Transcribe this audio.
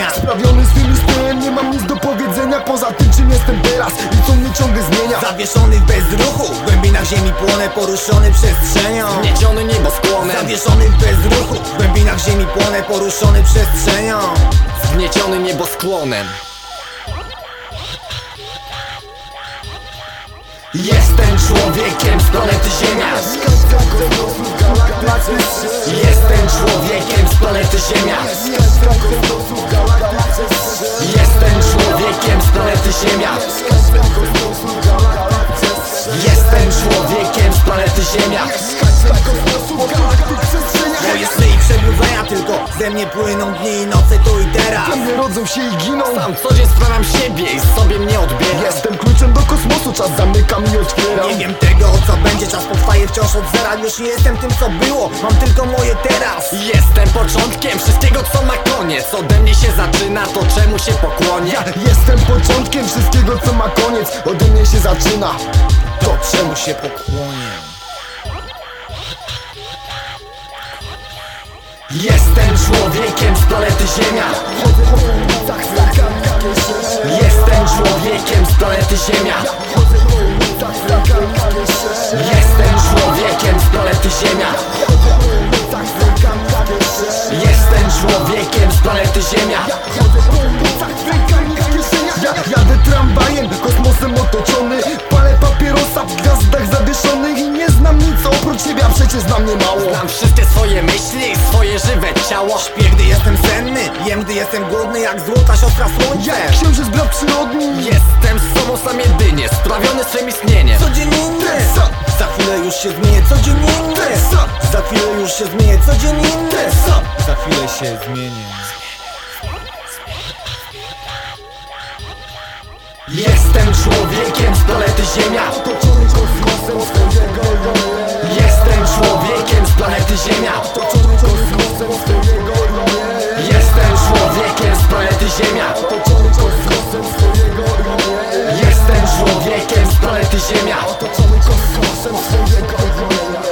ziemia. Sprawiony swym istnieniem, nie mam nic do powiedzenia Poza tym czym jestem teraz i co mnie ciągle zmienia. Zawieszony w bezruchu, w głębinach ziemi płonę Poruszony przestrzenią. Nieciony nieboskłonem Zawieszony w bezruchu, w głębinach ziemi płonę Poruszony przestrzenią. Zgnieciony nieboskłonem. Jestem człowiekiem z planety Ziemia Jestem człowiekiem z planety Ziemia. Moje sny i przebudzenia tylko Ze mnie płyną dni i noce tu i teraz Nie rodzą się i giną. Sam co dzień siebie i sobie mnie odbieram Jestem kluczem do kosmosu, czas zamykam i otwieram. Nie wiem tego co będzie, czas powstaje wciąż od zera. Już nie jestem tym co było, mam tylko moje teraz. Jestem początkiem wszystkiego co ma koniec. Ode mnie się zaczyna to czemu się pokłonię? Jestem początkiem wszystkiego co ma koniec. Ode mnie się zaczyna To czemu się pokłonię? Jestem człowiekiem z planety Ziemia. Jestem człowiekiem z planety Ziemia. Jestem człowiekiem z planety Ziemia. Jestem człowiekiem z planety Ziemia przecież znam mnie mało. Mam wszystkie swoje myśli i swoje żywe ciało. Śpię gdy jestem senny, jem gdy jestem głodny Jak złota siostra słońce. Jak księżyc brat przyrodni. Jestem z sobą sam jedynie, sprawiony swym istnieniem. Codziennie. Za chwilę już się zmienię codziennie. Za chwilę już się zmienię codziennie. Za chwilę się zmienię. Jestem człowiekiem planety Ziemia? Kosmosem swojego imienia Jestem człowiekiem z planety Ziemia. Kosmosem swojego imienia Jestem człowiekiem z planety Ziemia. Otoczony kosmosem swojego